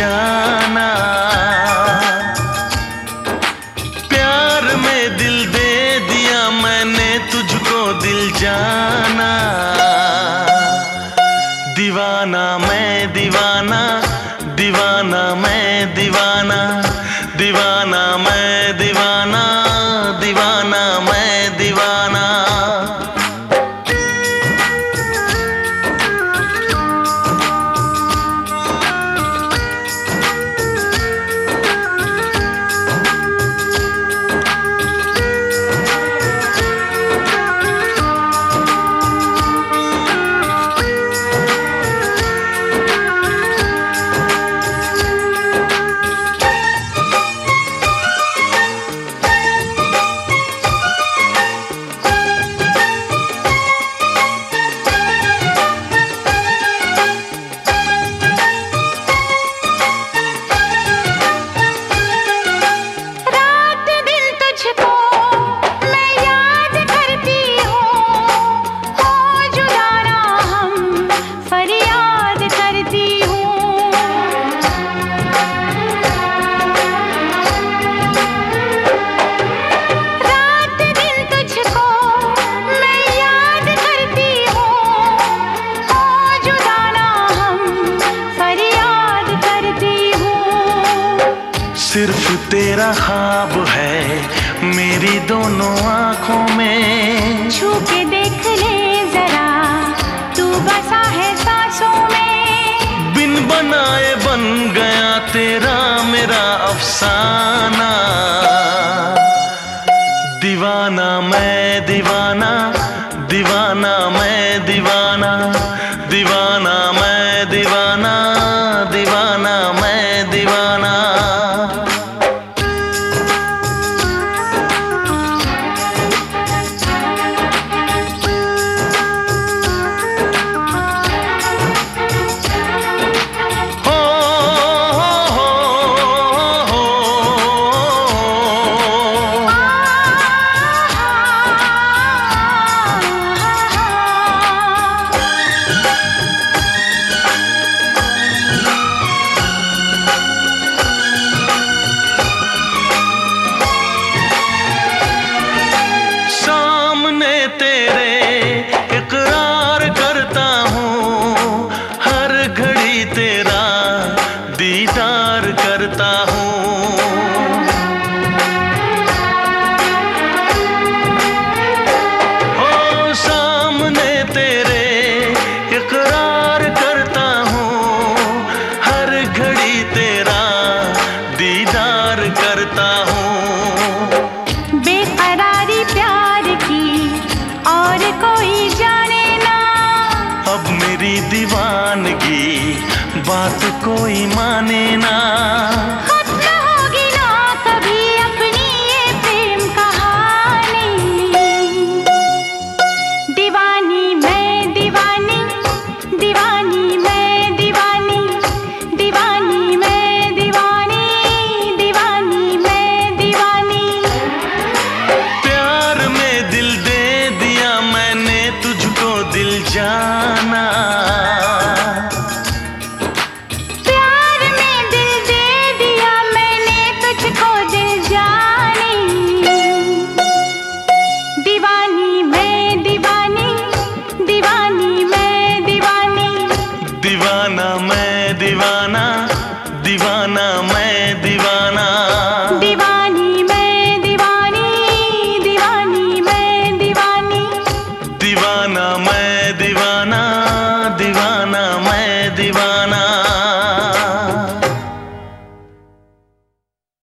जाना। प्यार में दिल दे दिया मैंने तुझको दिल जाना। तेरा ख्वाब है मेरी दोनों आँखों में। छू के देख ले जरा तू बसा है सांसों में। बिन बनाए बन गया तेरा मेरा अफसाना। करता हूँ। बेकरारी प्यार की और कोई जाने ना। अब मेरी दीवानगी बात कोई माने ना।